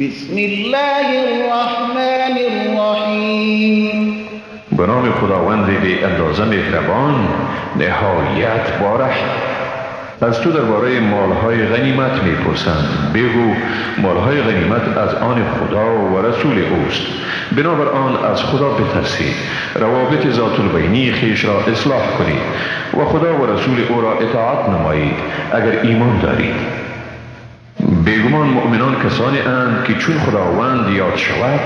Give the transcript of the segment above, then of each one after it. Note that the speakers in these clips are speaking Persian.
بسم الله الرحمن الرحیم به نام خداوند بی اندازه مهربان نهایت بارش. از تو درباره مالهای غنیمت می‌پرسند بگو مالهای غنیمت از آن خدا و رسول اوست. بنابر آن از خدا بترسید روابط ذات البینی خیش را اصلاح کنید و خدا و رسول او را اطاعت نمایید اگر ایمان دارید بیگمان مؤمنان کسانی اند که چون خداوند یاد شود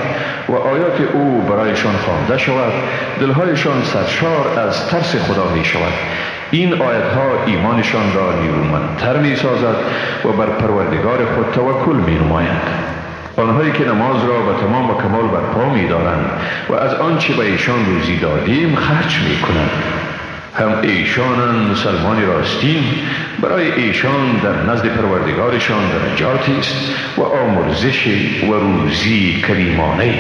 و آیات او برایشان خوانده شود دلهایشان سرشار از ترس خدا می شود. این آیت ها ایمانشان را نیرومندتر می سازد و بر پروردگار خود توکل می نمایند آنهایی که نماز را به تمام و کمال برپا می دارند و از آنچه به ایشان روزی دادیم خرج می کنند هم ایشانن مسلمان راستین برای ایشان در نزد پروردگارشان درجاتی است و آمرزش و روزی کریمانه.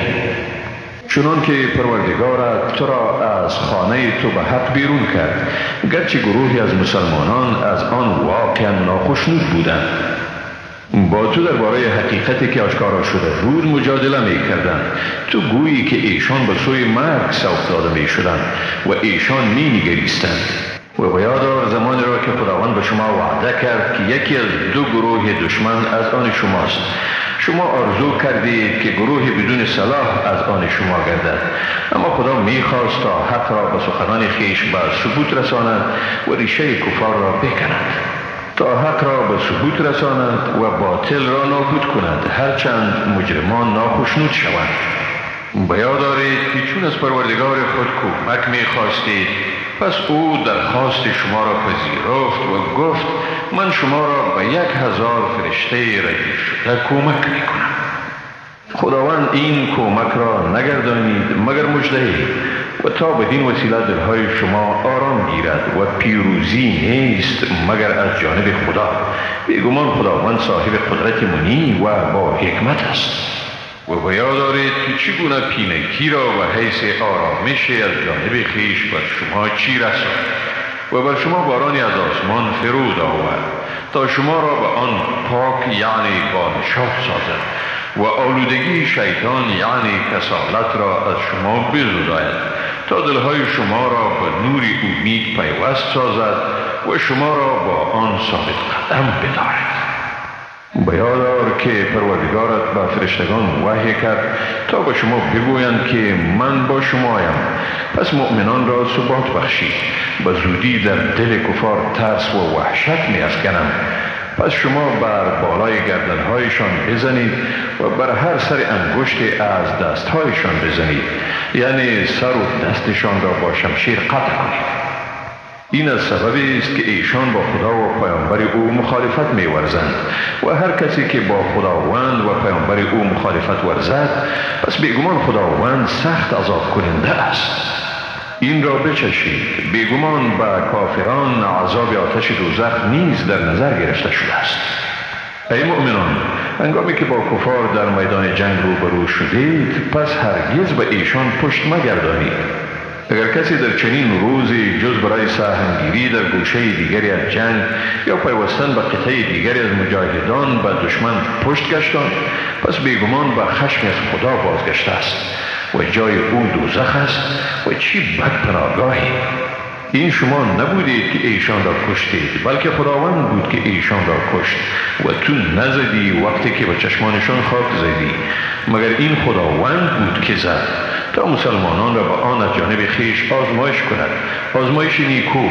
چنان که پروردگارت تو را از خانه تو به حق بیرون کرد گرچه گروهی از مسلمانان از آن واقعا ناخشنود بودند. تو درباره حقیقتی که آشکارا شده بود مجادله می کردن. تو گویی که ایشان به سوی مرگ سوق داده می شدند و ایشان می نگریستند و بیادار زمانی را که خداوند به شما وعده کرد که یکی از دو گروه دشمن از آن شماست. شما آرزو کردید که گروه بدون صلاح از آن شما گردد. اما خدا می‌خواست تا حق را به سخنان خیش به ثبوت رساند و ریشه کفار را بکند تا حق را به ثبوت رساند و باطل را نابود کند. هرچند مجرمان ناخشنود شوند. بیا دارید که چون از پروردگار خود کمک می خواستید پس او درخواست شما را پذیرفت و گفت من شما را به یک هزار فرشته ردیف شده کمک می کنم خداوند این کمک را نگردانید مگر مجده و تا بدین وسیله دلهای شما آرام گیرد و پیروزی نیست مگر از جانب خدا. بیگمان خداوند صاحب قدرت منی و با حکمت است. و باید دارید که چگونه پینکی را و حیث آرامش از جانب خیش بر شما چی رسد و بر شما بارانی از آسمان فرود آورد تا شما را به آن پاک یعنی بانشاد سازد و آلودگی شیطان یعنی کسالت را از شما بزداید تا دلهای شما را به نور امید پیوست سازد و شما را با آن ثابت قدم بدارد. بیادار که پروردگارت به فرشتگان وحی کرد تا به شما بگویند که من با شمایم پس مؤمنان را ثبات بخشید به زودی در دل کفار ترس و وحشت می افکنم پس شما بر بالای گردنهایشان بزنید و بر هر سر انگشت از دستهایشان بزنید. یعنی سر و دستشان را با شمشیر قطع کنید. این از سببی است که ایشان با خدا و پیامبر او مخالفت می ورزند و هر کسی که با خداوند و پیامبر او مخالفت ورزد پس بیگمان خداوند سخت عذاب کننده است. این را بچشید. بیگمان به کافران عذاب آتش دوزخ نیز در نظر گرفته شده است. ای مؤمنان انگامی که با کفار در میدان جنگ روبرو شدید پس هرگز به ایشان پشت مگردانید. اگر کسی در چنین روزی جز برای ساهمگیری در گوشه دیگری از جنگ یا پیوستن به قطعه دیگری از مجاهدان به دشمن پشت گشتان پس بیگمان به خشم از خدا بازگشته است و جای او دوزخ است و چی بد پناهگاهی این شما نبودید که ایشان را کشتید بلکه خداوند بود که ایشان را کشت و تو نزدی وقتی که به چشمانشان خاک زدی. مگر این خداوند بود که زد تا مسلمانان را به آن از جانب خیش آزمایش کند؟ آزمایش نیکو.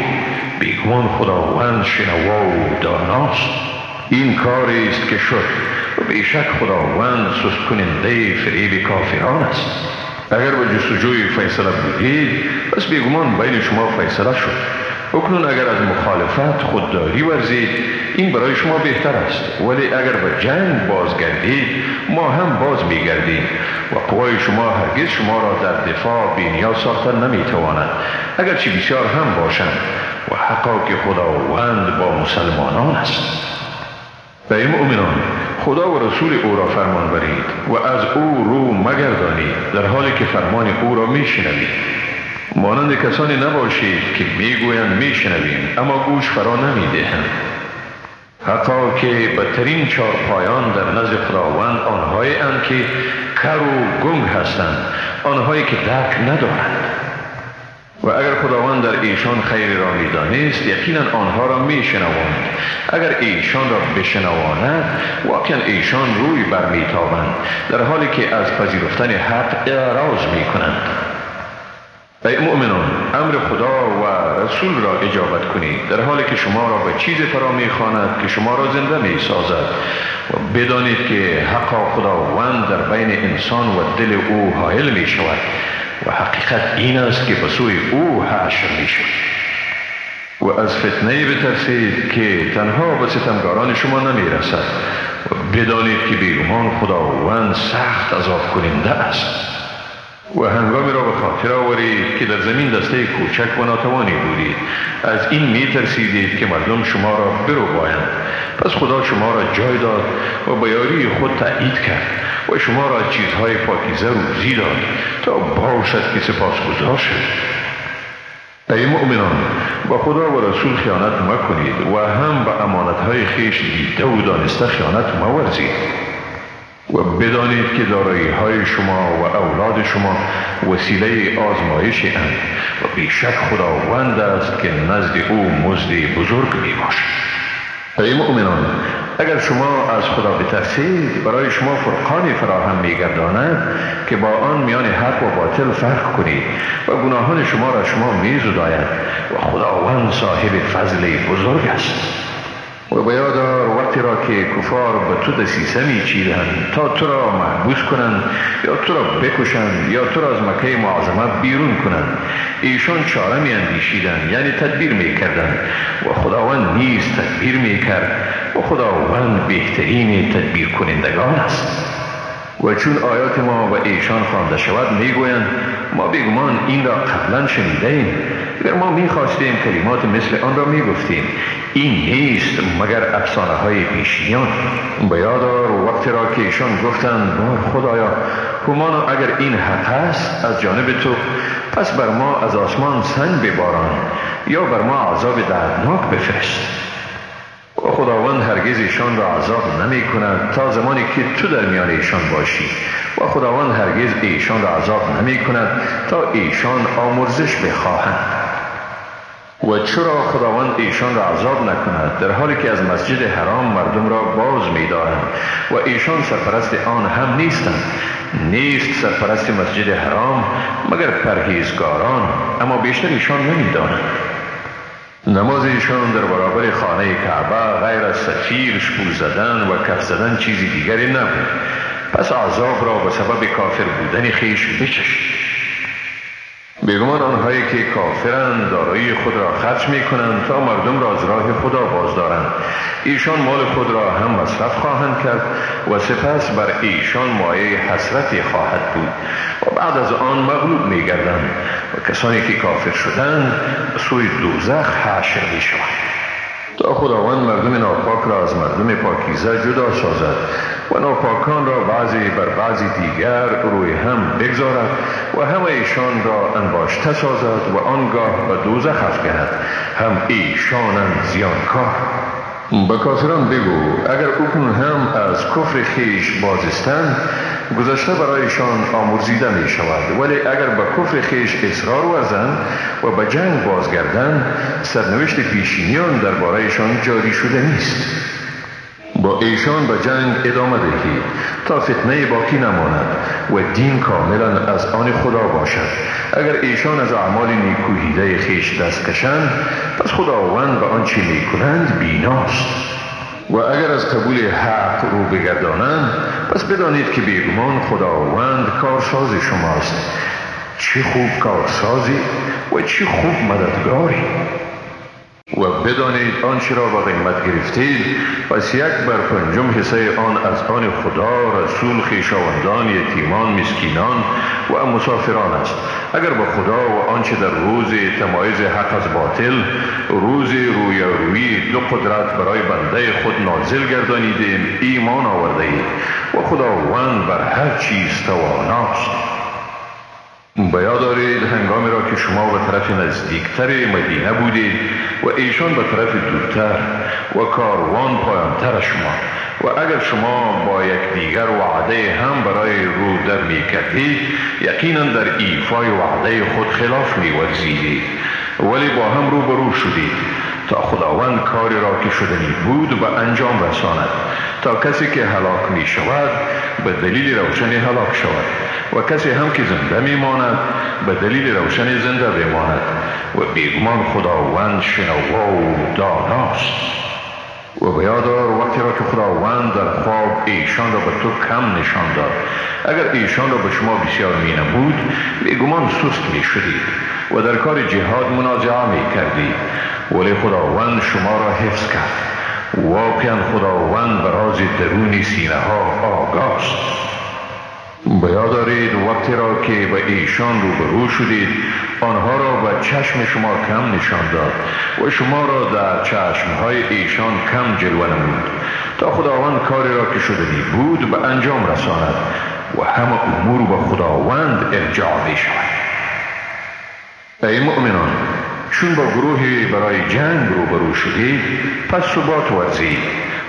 بیگمان خداوند شنوا و داناست. این کاری است که شد. و بیشک خداوند سست کننده فریب کافران است. اگر به جستجوی فیصله بودید پس بیگمان بین شما فیصله شد. اکنون اگر از مخالفت خودداری ورزید این برای شما بهتر است. ولی اگر به جنگ بازگردید ما هم باز میگردیم و قوای شما هرگز شما را در دفاع بینیاز ساختن نمی‌تواند. اگرچه بسیار هم باشند و حقا که خداوند با مسلمانان است. ای مؤمنان خدا و رسول او را فرمان برید و از او رو مگردانید در حالی که فرمان او را میشنوید. مانند کسانی نباشید که می‌گویند میشنویم اما گوش فرا نمی‌دهند. حقا که بدترین چار پایان در نزد خداوند آنهایی که کر و گنگ هستند آنهایی که درک ندارند. و اگر خداوند در ایشان خیر را می‌دانست یقینا آنها را میشنواند اگر ایشان را بشنواند واقعا ایشان روی برمیتابند در حالی که از پذیرفتن حق اعراض می‌کنند. ای مؤمنان امر خدا و رسول را اجابت کنید. در حالی که شما را به چیز فرا می‌خواند که شما را زنده می سازد و بدانید که حقا خداوند در بین انسان و دل او حائل می شود و حقیقت این است که به سوی او حشر می شود و از فتنه بترسید که تنها به ستمگاران شما نمی رسد و بدانید که بیگمان خداوند سخت عذاب کننده است. و هنگامی را به خاطر آورید که در زمین دسته کوچک و ناتوانی بودید. از این می ترسیدید که مردم شما را برو بایند پس خدا شما را جای داد و به یاری خود تأیید کرد و شما را چیزهای پاکیزه روزی داد تا باشد که سپاس شد. ای مؤمنان با خدا و رسول خیانت مکنید و هم به امانتهای خیش دیده و دانسته خیانت مورزید. و بدانید که دارایی های شما و اولاد شما وسیله آزمایش اند و بیشک خداوند است که نزد او مزد بزرگ می باشد ای مؤمنان اگر شما از خدا بترسید برای شما فرقانی فراهم میگرداند که با آن میان حق و باطل فرق کنید و گناهان شما را شما میزداید و خداوند صاحب فضل بزرگ است. و بیادار وقتی را که کفار به تو دسیسه می چیدند تا تو را محبوس کنند یا تو را بکشند یا تو را از مکه معظمه بیرون کنند. ایشان چاره می اندیشیدند یعنی تدبیر می کردند و خداوند نیز تدبیر می کرد و خداوند بهترین تدبیر کنندگان است. و چون آیات ما و ایشان خوانده شود می‌گویند ما بگمان این را قبلا شنیده ایم اگر ما می‌خواستیم کلمات مثل آن را می‌گفتیم این نیست مگر افسانه های پیشینیان بیادار وقتی را که ایشان گفتند بار خدایا همانا اگر این حق است از جانب تو پس بر ما از آسمان سنگ بباران یا بر ما عذاب دردناک بفرست. خداوند هرگز ایشان را عذاب نمی کند تا زمانی که تو در میان ایشان باشی. و خداوند هرگز ایشان را عذاب نمی کند تا ایشان آمرزش بخواهند. و چرا خداوند ایشان را عذاب نکند؟ در حالی که از مسجد حرام مردم را باز می دارند و ایشان سرپرست آن هم نیستند. نیست سرپرست مسجد حرام مگر پرهیزگاران اما بیشتر ایشان نمی دانند نماز ایشان در برابر خانه کعبه غیر از سفیر شپول زدن و کف زدن چیزی دیگری نبود. پس عذاب را به سبب کافر بودن خیش بچشید بیگمان آنهایی که کافرند دارایی خود را خرج می کنند تا مردم را از راه خدا باز دارند ایشان مال خود را هم مصرف خواهند کرد و سپس بر ایشان مایه حسرتی خواهد بود و بعد از آن مغلوب می گردند و کسانی که کافر شدند سوی دوزخ حشر می شوند تا خداوند مردم ناپاک را از مردم پاکیزه جدا سازد و ناپاکان بعضی بر بعضی دیگر روی هم بگذارد و همه ایشان را انباشته سازد و آنگاه به دوزخ افکند هم ایشانند زیانکار. به کافران بگو اگر اوکن هم از کفر خیش بازستند گذشته برایشان آمرزیده می شود. ولی اگر به کفر خیش اصرار ورزند و به جنگ بازگردند سرنوشت پیشینیان دربارهشان جاری شده نیست. ایشان به جنگ ادامه دهید تا فتنه باقی نماند و دین کاملا از آن خدا باشد. اگر ایشان از اعمال نیکوهیده خیش دست کشند پس خداوند به آنچه می‌کنند بیناست. و اگر از قبول حق رو بگردانند پس بدانید که بیگمان خداوند کارساز شماست. چه خوب کارسازی و چه خوب مددگاری. و بدانید آنچه را با قیمت گرفتید. پس یک بر پنجم حصه آن از آن خدا رسول خیشاوندان یتیمان مسکینان و مسافران است. اگر با خدا و آنچه در روز تمایز حق از باطل روز روی روی دو قدرت برای بنده خود نازل گردانیدیم ایمان آورده اید و خداوند بر هر چیز تواناست. بیا دارید هنگامی را که شما به طرف نزدیکتر مدینه بودید و ایشان به طرف دورتر و کاروان پایانتر شما. و اگر شما با دیگر وعده هم برای رو در می کردید یقینا در ایفای وعده خود خلاف می ولی با هم رو برو شدید. تا خداوند کاری را که شدنی بود به انجام رساند. تا کسی که هلاک می شود به دلیل روشنی هلاک شود. و کسی هم که زنده می ماند به دلیل روشنی زنده بماند. و بیگمان خداوند شنوا و داناست. و بیادار وقتی را که خداوند در خواب ایشان را به تو کم نشان داد. اگر ایشان را به شما بسیار می نمود بیگمان سست می شدید و در کار جهاد منازعه می کردید ولی خداوند شما را حفظ کرد. واقعا خداوند براز درون سینه ها آگاست. بیادارید وقتی را که به ایشان روبرو شدید آنها را به چشم شما کم نشان داد و شما را در چشم های ایشان کم جلوه نمود. تا خداوند کاری را که شدنی بود به انجام رساند و همه امور به خداوند ارجاع می شود. ای مؤمنان چون با گروهی برای جنگ روبرو شدید پس ثبات ورزید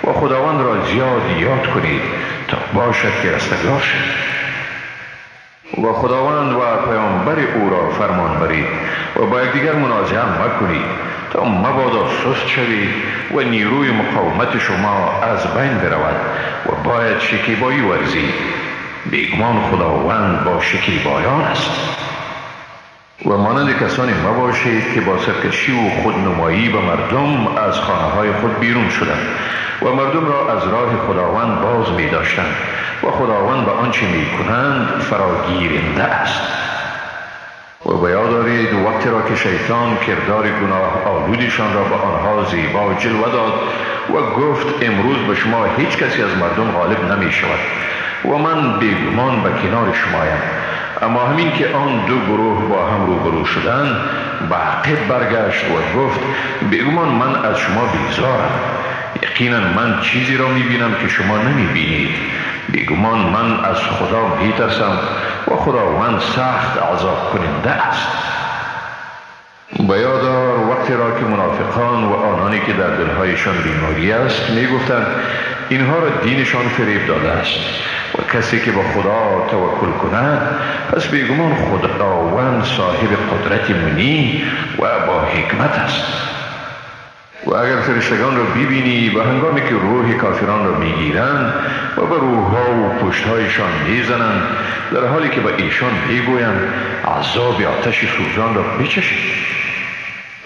و خداوند را زیاد یاد کنید. تا باشد که رستگار شد. و خداوند و پیامبر او را فرمان برید و با یکدیگر منازعه مکنید تا مبادا سست شوید و نیروی مقاومت شما از بین برود و باید شکیبایی ورزید. بیگمان خداوند با شکیبایان است. و مانند کسانی مباشید که با سرکشی و خودنمایی به مردم از خانه های خود بیرون شدند و مردم را از راه خداوند باز می داشتند و خداوند به آنچه می کنند فراگیرنده است. و بیاد دارید وقتی را که شیطان کردار گناه آلودشان را به آنها زیبا جلوه داد و گفت امروز به شما هیچ کسی از مردم غالب نمی شود و من بیگمان به کنار شمایم اما همین که آن دو گروه با هم روبرو شدند به عقب برگشت و گفت بیگمان من از شما بیزارم. یقینا من چیزی را می بینم که شما نمی بینید بیگمان من از خدا می ترسم و خداوند سخت عذاب کننده است. بیادار وقتی را که منافقان و آنانی که در دلهایشان بیماری است می گفتند اینها را دینشان فریب داده است. کسی که به خدا توکل کند پس بیگمان خداوند صاحب قدرت منی و با حکمت است. و اگر فرشتگان را ببینی و هنگامی که روح کافران را می‌گیرند و به روحها و پشتهایشان می‌زنند در حالی که به ایشان می‌گویند عذاب آتش سوزان را بچشید.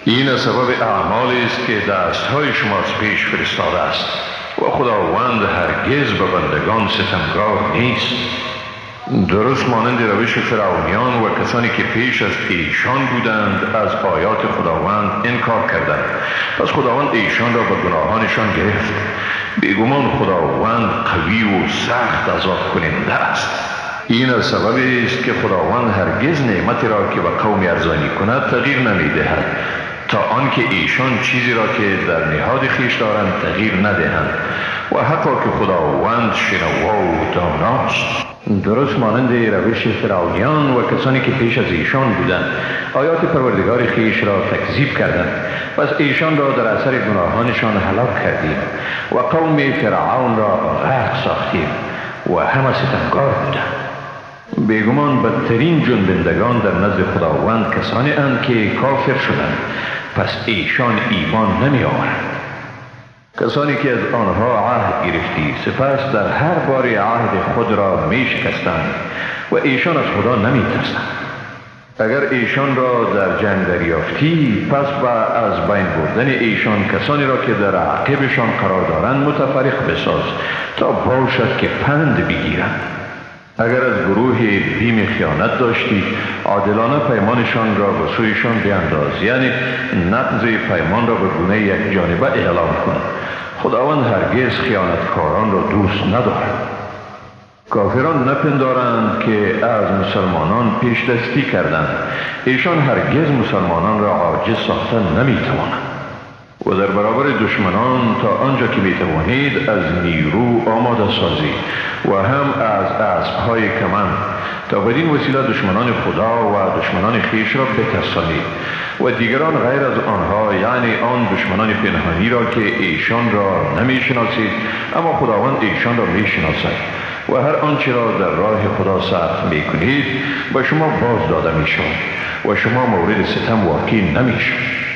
این سبب اعمالی است که دستهای شما از پیش فرستاده است. و خداوند هرگز به بندگان ستمگار نیست. درست مانند روش فرعونیان و کسانی که پیش از ایشان بودند از آیات خداوند انکار کردند. پس خداوند ایشان را به گناهانشان گرفت. بیگمان خداوند قوی و سخت عذاب کننده است. این از سببی است که خداوند هرگز نعمتی را که به قوم ارزانی کند تغییر نمی دهد تا آنکه ایشان چیزی را که در نهاد خیش دارند تغییر ندهند و حقا که خداوند شنوا و داناست. درست مانند روش فرعونیان و کسانی که پیش از ایشان بودند. آیات پروردگار خیش را تکذیب کردند. پس ایشان را در اثر گناهانشان هلاک کردیم و قوم فرعون را غرق ساختیم و همه ستمگار بودند. بیگمان بدترین جنبندگان در نزد خداوند کسانی اند که کافر شدند. پس ایشان ایمان نمی آورند. کسانی که از آنها عهد گرفتی سپس در هر بار عهد خود را می شکستند و ایشان از خدا نمی ترسند. اگر ایشان را در جنگ دریافتی پس با از بین بردن ایشان کسانی را که در عقبشان قرار دارند متفرق بساز تا باشد که پند بگیرند. اگر از گروه بیم خیانت داشتی عادلانه پیمانشان را به سویشان بیانداز یعنی نقض پیمان را به گونه یک جانبه اعلام کن. خداوند هرگز خیانتکاران را دوست ندارد. کافران نپندارند که از مسلمانان پیش دستی کردند. ایشان هرگز مسلمانان را عاجز ساختن نمی توانند و در برابر دشمنان تا آنجا که می توانید از نیرو آماده سازی و هم از اسب های کمن تا بدین وسیله دشمنان خدا و دشمنان خیش را بترسانید و دیگران غیر از آنها یعنی آن دشمنان پنهانی را که ایشان را نمی شناسید اما خداوند ایشان را می شناسد و هر آنچه را در راه خدا صرف می کنید به شما باز داده می شود و شما مورد ستم واقع نمی شود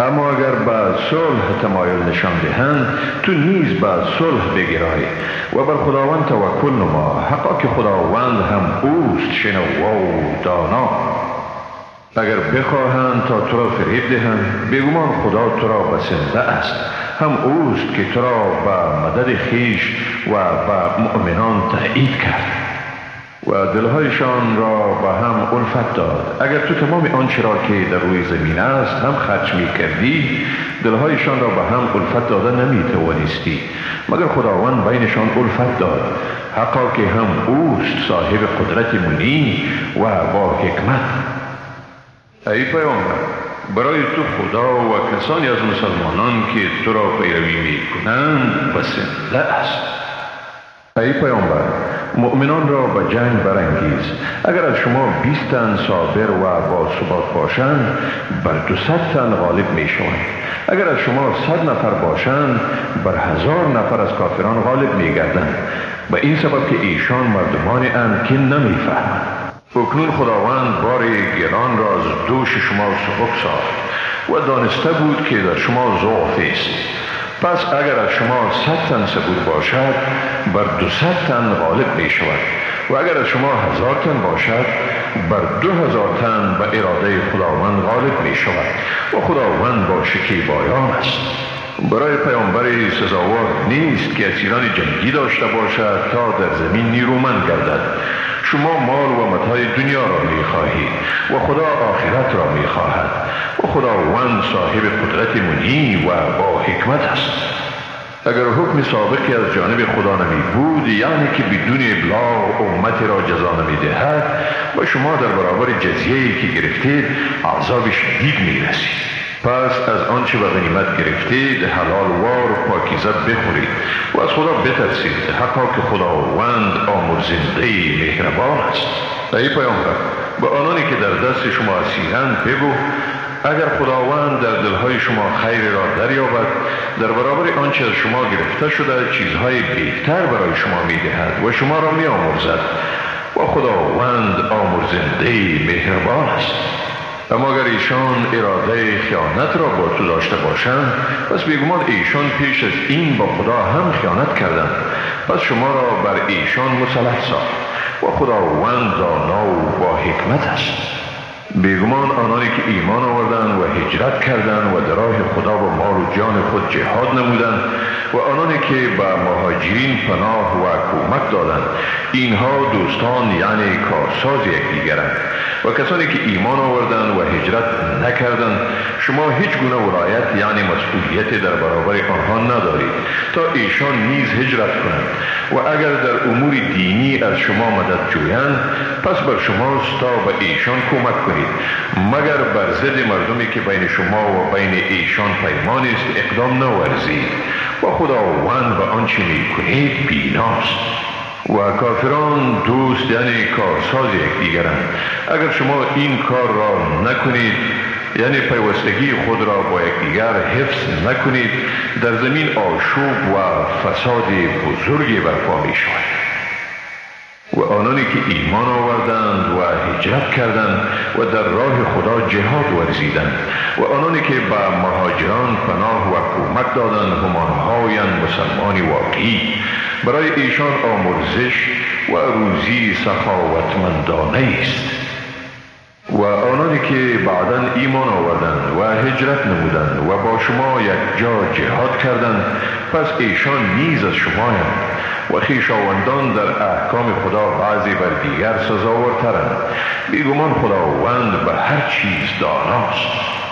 اما اگر به صلح تمایل نشان دهند تو نیز به صلح بگرای و بر خداوند توکل نما. حقا که خداوند هم اوست شنوا و دانا. اگر بخواهند تا تو را فریب دهند بگمان خدا تو را بسنده است. هم اوست که تو را به مدد خیش و به مؤمنان تایید کرد. و دلهایشان را به هم الفت داد. اگر تو تمام آنچه را که در روی زمین است هم خرج می کردی دلهایشان را به هم الفت داده نمی توانستی مگر خداوند بینشان الفت داد. حقا که هم اوست صاحب قدرت منی و با حکمت. ای پیامبر برای تو خدا و کسانی از مسلمانان که تو را پیروی می کنند بسنده است ای پیامبر مؤمنان را به جنگ برانگیز. اگر از شما بیست تن صابر و با ثبات باشند بر دو تن غالب می شوند اگر از شما صد نفر باشند بر هزار نفر از کافران غالب می گردند به این سبب که ایشان مردمان اند که نمی فهمند اکنون خداوند بار گران را از دوش شما سبک ساخت و دانسته بود که در شما ضعف است. پس اگر از شما صد تن سبود باشد بر دو تن غالب می شود و اگر از شما هزار تن باشد بر دو هزار تن به اراده خداوند غالب می شود و خداوند با بایان است. برای پیامبری سزاوار نیست که اسیران جنگی داشته باشد تا در زمین نیرومند گردد. شما مال و متای دنیا را می خواهید و خدا آخرت را می خواهد و خداوند صاحب قدرت منی و با حکمت است. اگر حکم سابقی از جانب خدا نمی بود یعنی که بدون ابلاغ امت را جزا نمی دهد و شما در برابر جزیه که گرفتید عذاب شدید می رسید پس از آنچه به غنیمت گرفتید حلال وار پاکیزه بخورید و از خدا بترسید حقا که خداوند آمرزنده مهربان است. ای پیامبر به آنانی که در دست شما اسیرند بگو اگر خداوند در دلهای شما خیر را دریابد در برابر آنچه از شما گرفته شده چیزهای بهتر برای شما می‌دهد و شما را می آمرزد و خداوند آمرزنده مهربان است. اما اگر ایشان اراده خیانت را با تو داشته باشند؟ پس بیگمان ایشان پیش از این با خدا هم خیانت کردند. پس شما را بر ایشان مسلح ساخت و خداوند دانا و با حکمت است. بیگمان آنانی که ایمان آوردند و هجرت کردند و در راه خدا و مال و جان خود جهاد نمودند و آنانی که به مهاجرین پناه و کمک دادند. اینها دوستان یعنی کارساز یکدیگرند. و کسانی که ایمان آوردند و هجرت نکردند. شما هیچ گونه ولایت یعنی مسئولیت در برابر آنها ندارید. تا ایشان نیز هجرت کنند. و اگر در امور دینی از شما مدد جویند پس بر شما تا به ایشان کمک کنید. مگر بر ضد مردمی که بین شما و بین ایشان پیمان است اقدام نورزید و خداوند به آنچه می کنید بیناست. و کافران دوست یعنی کارساز یکدیگرند. اگر شما این کار را نکنید یعنی پیوستگی خود را با یکدیگر حفظ نکنید در زمین آشوب و فساد بزرگی برپا می شود و آنانی که ایمان آوردند و هجرت کردند و در راه خدا جهاد ورزیدند. و آنانی که به مهاجران پناه و کمک دادند همانهایند مسلمان واقعی. برای ایشان آمرزش و روزی سخاوتمندانه است. و آنانی که بعدا ایمان آوردند و هجرت نمودند و با شما یک جا جهاد کردند پس ایشان نیز از شما و خیشاوندان در احکام خدا بعضی بر دیگر سزاورترند بیگمان خداوند به هر چیز داناست.